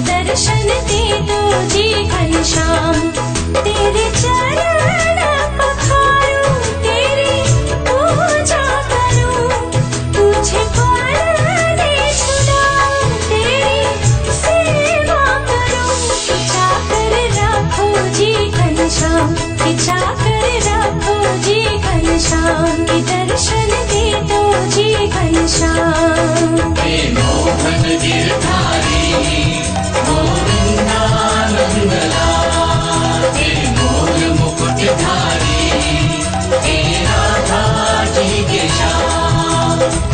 दर्शन दे तुझी घनश्याम। तेरे चरण रहेंगे शाम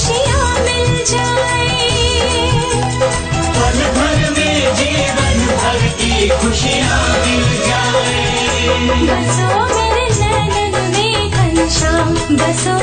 खुशियाँ मिल जाए। पल भर बसो मेरे नैनन में घनश्याम बसो